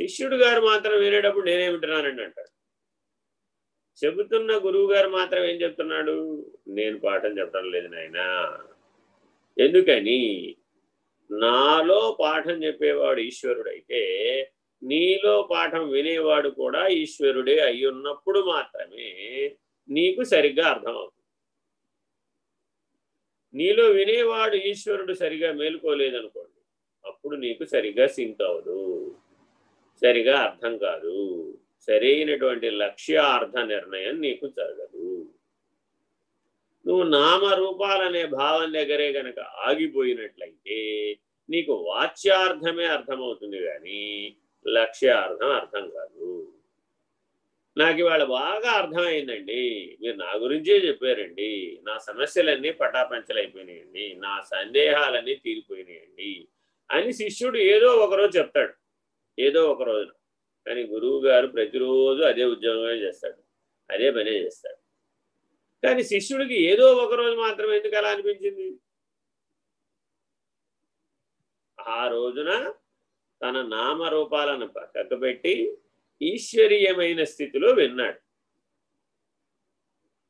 శిష్యుడు గారు మాత్రం వినేటప్పుడు నేనే వింటున్నానండి అంటాడు చెబుతున్న గురువు గారు మాత్రం ఏం చెప్తున్నాడు? నేను పాఠం చెప్పడం లేదు నాయన. ఎందుకని? నాలో పాఠం చెప్పేవాడు ఈశ్వరుడైతే నీలో పాఠం వినేవాడు కూడా ఈశ్వరుడే అయి ఉన్నప్పుడు మాత్రమే నీకు సరిగ్గా అర్థమవుతుంది. నీలో వినేవాడు ఈశ్వరుడు సరిగా మేలుకోలేదనుకోండి అప్పుడు నీకు సరిగ్గా సింక్ అవ్వదు. సరిగా అర్థం కాదు. సరైనటువంటి లక్ష్యార్థ నిర్ణయం నీకు జరగదు. నువ్వు నామరూపాలనే భావం దగ్గరే గనక ఆగిపోయినట్లయితే నీకు వాచ్యార్థమే అర్థమవుతుంది కానీ లక్ష్యార్థం అర్థం కాదు. నాకు ఇవాళ బాగా అర్థమైందండి. మీరు నా గురించే చెప్పారండి. నా సమస్యలన్నీ పటాపంచలైపోయినాయండి. నా సందేహాలన్నీ తీరిపోయినాయండి. అని శిష్యుడు ఏదో ఒకరోజు చెప్తాడు. ఏదో ఒక రోజున. కానీ గురువు గారు ప్రతిరోజు అదే ఉద్యోగమే చేస్తాడు. అదే పనే చేస్తాడు. కానీ శిష్యుడికి ఏదో ఒక రోజు మాత్రం ఎందుకు అలా అనిపించింది? ఆ రోజున తన నామరూపాలను పక్కకు పెట్టి ఈశ్వరీయమైన స్థితిలో విన్నాడు.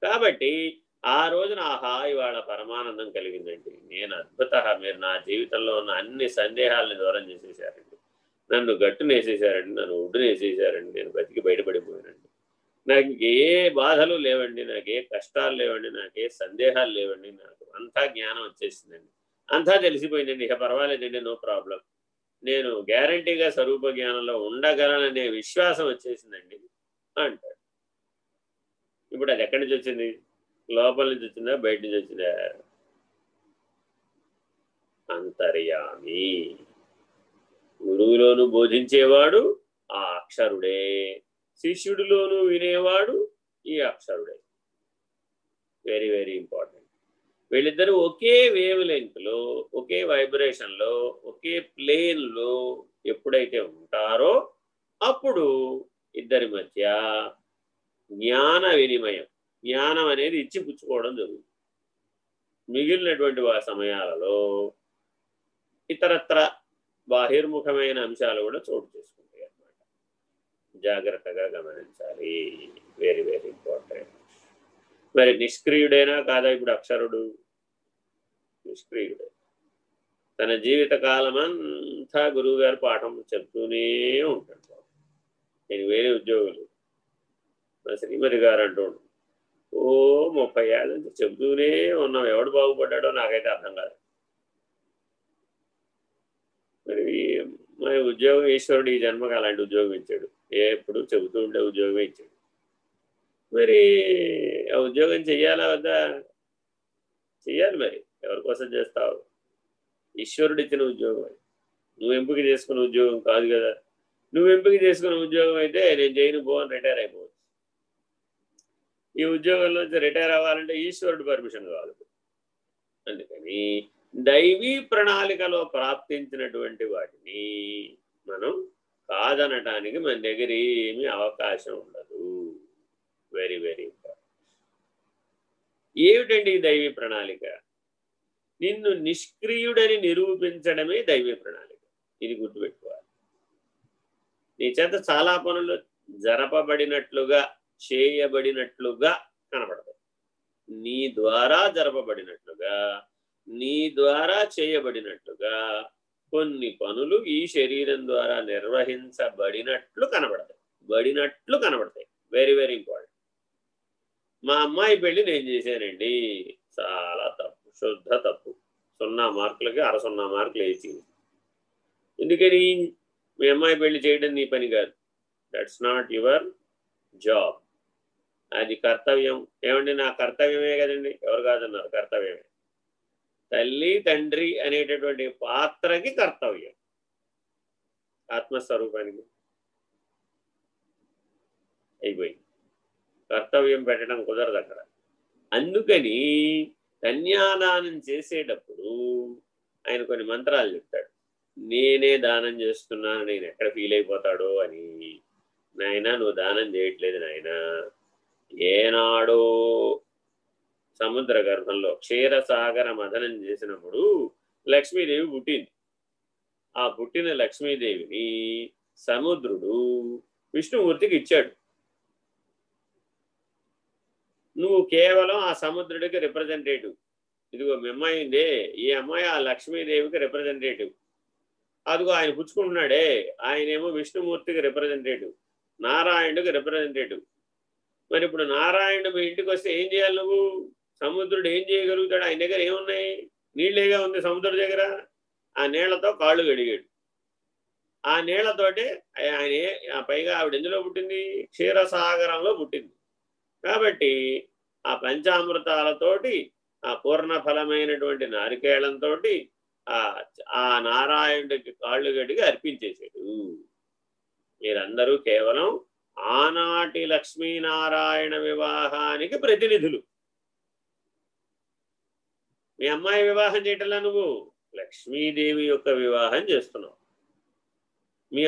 కాబట్టి ఆ రోజున ఆహా ఇవాళ పరమానందం కలిగిందండి. నేను అద్భుత మీరు నా జీవితంలో ఉన్న అన్ని సందేహాలను దూరం చేసేసారండి నన్ను గట్టును వేసేసారండి నన్ను ఒడ్డును వేసేసారండి నేను బతికి బయటపడిపోయానండి. నాకు ఏ బాధలు లేవండి నాకు ఏ కష్టాలు లేవండి నాకు ఏ సందేహాలు లేవండి నాకు అంతా జ్ఞానం వచ్చేసిందండి. అంతా తెలిసిపోయిందండి ఇక పర్వాలేదండి నో ప్రాబ్లం. నేను గ్యారంటీగా స్వరూప జ్ఞానంలో ఉండగలననే విశ్వాసం వచ్చేసిందండి అంటాడు. ఇప్పుడు అది ఎక్కడి నుంచి వచ్చింది? లోపల నుంచి వచ్చిందా బయట నుంచి వచ్చిందా? అంతర్యామి. గురువులోను బోధించేవాడు ఆ అక్షరుడే. శిష్యుడిలోను వినేవాడు ఈ అక్షరుడే. వెరీ వెరీ ఇంపార్టెంట్ వీళ్ళిద్దరూ ఒకే వేవ్ లెంత్లో ఒకే వైబ్రేషన్లో ఒకే ప్లేన్లో ఎప్పుడైతే ఉంటారో అప్పుడు ఇద్దరి మధ్య జ్ఞాన వినిమయం జ్ఞానం అనేది ఇచ్చి పుచ్చుకోవడం జరుగుతుంది. మిగిలినటువంటి ఆ సమయాలలో ఇతరత్ర బాహిర్ముఖమైన అంశాలు కూడా చోటు చేసుకుంటాయి అన్నమాట. జాగ్రత్తగా గమనించాలి. వెరీ వెరీ ఇంపార్టెంట్ మరి నిష్క్రియుడైనా కాదా ఇప్పుడు అక్షరుడు? నిష్క్రియుడే. తన జీవిత కాలం అంతా గురువు గారు పాఠం చెప్తూనే ఉంటాడు నేను వేరే ఉద్యోగులు మన శ్రీమతి గారు అంటుండు ఓ ముప్పై ఏళ్ళ నుంచి చెబుతూనే ఉన్నాం. ఎవడు బాగుపడ్డాడో నాకైతే అర్థం కాదు మరి మరి ఉద్యోగం ఈశ్వరుడు ఈ జన్మకు అలాంటి ఉద్యోగం ఇచ్చాడు. ఎప్పుడు చెబుతూ ఉండే ఉద్యోగం ఇచ్చాడు. మరి ఆ ఉద్యోగం చెయ్యాలా వద్దా? చెయ్యాలి మరి. ఎవరి కోసం చేస్తావు? ఈశ్వరుడు ఇచ్చిన ఉద్యోగం అది. నువ్వు ఎంపిక చేసుకున్న ఉద్యోగం కాదు కదా. నువ్వు ఎంపిక చేసుకున్న ఉద్యోగం అయితే నేను చేయను పోవని రిటైర్ అయిపోవచ్చు. ఈ ఉద్యోగంలో రిటైర్ అవ్వాలంటే ఈశ్వరుడు పర్మిషన్ కావాలి. అందుకని దైవీ ప్రణాళికలో ప్రాప్తించినటువంటి వాటిని మనం కాదనటానికి మన దగ్గర ఏమీ అవకాశం ఉండదు. వెరీ వెరీ ఇంపార్టెంట్ ఏమిటండి దైవీ ప్రణాళిక? నిన్ను నిష్క్రియుడని నిరూపించడమే దైవీ ప్రణాళిక. ఇది గుర్తుపెట్టుకోవాలి. నీ చేత చాలా పనులు జరపబడినట్లుగా చేయబడినట్లుగా కనబడతాయి నీ ద్వారా జరపబడినట్లుగా నీ ద్వారా చేయబడినట్టుగా కొన్ని పనులు ఈ శరీరం ద్వారా నిర్వహించబడినట్లు కనబడతాయి. బడినట్లు కనబడతాయి. వెరీ వెరీ ఇంపార్టెంట్ మా అమ్మాయి పెళ్ళి నేను చేశానండి? చాలా తప్పు శుద్ధ తప్పు. సున్నా మార్కులకి అర సున్నా మార్కులు వేసి ఎందుకని? మీ అమ్మాయి పెళ్ళి చేయడం నీ పని కాదు. దట్స్ నాట్ యువర్ జాబ్ అది కర్తవ్యం. ఏమండి? నా కర్తవ్యమే కదండి? ఎవరు కాదన్నారు? కర్తవ్యమే. తల్లి తండ్రి అనేటటువంటి పాత్రకి కర్తవ్యం. ఆత్మస్వరూపానికి. అయిపోయింది. కర్తవ్యం పెట్టడం కుదరదు అక్కడ. అందుకని కన్యాదానం చేసేటప్పుడు ఆయన కొన్ని మంత్రాలు చెప్తాడు. నేనే దానం చేస్తున్నాను నేను ఎక్కడ ఫీల్ అయిపోతాడో అని. నాయన నువ్వు దానం చేయట్లేదు నాయన. ఏనాడో సముద్ర గర్భంలో క్షీరసాగర మదనం చేసినప్పుడు లక్ష్మీదేవి పుట్టింది. ఆ పుట్టిన లక్ష్మీదేవిని సముద్రుడు విష్ణుమూర్తికి ఇచ్చాడు. నువ్వు కేవలం ఆ సముద్రుడికి రిప్రజెంటేటివ్ ఇదిగో మిమ్మైందే ఈ అమ్మాయి ఆ లక్ష్మీదేవికి రిప్రజెంటేటివ్ అదిగో ఆయన పుచ్చుకుంటున్నాడే ఆయనేమో విష్ణుమూర్తికి రిప్రజెంటేటివ్ నారాయణుడికి రిప్రజెంటేటివ్ మరి ఇప్పుడు నారాయణుడు మీ ఇంటికి వస్తే ఏం చేయాలి నువ్వు? సముద్రుడు ఏం చేయగలుగుతాడు? ఆయన దగ్గర ఏమున్నాయి? నీళ్ళేగా ఉంది సముద్రం దగ్గర? ఆ నీళ్ళతో కాళ్ళు గడిగాడు ఆ నీళ్ళతోటే ఆయన పైగా ఆవిడ ఎందులో పుట్టింది? క్షీరసాగరంలో పుట్టింది. కాబట్టి ఆ పంచామృతాలతోటి ఆ పూర్ణ ఫలమైనటువంటి నారికేళంతో ఆ ఆ నారాయణుడికి కాళ్ళు గడిగి అర్పించేశాడు. మీరందరూ కేవలం ఆనాటి లక్ష్మీనారాయణ వివాహానికి ప్రతినిధులు. మీ అమ్మాయి వివాహం చేయటంలా నువ్వు లక్ష్మీదేవి యొక్క వివాహం చేస్తున్నావు. మీ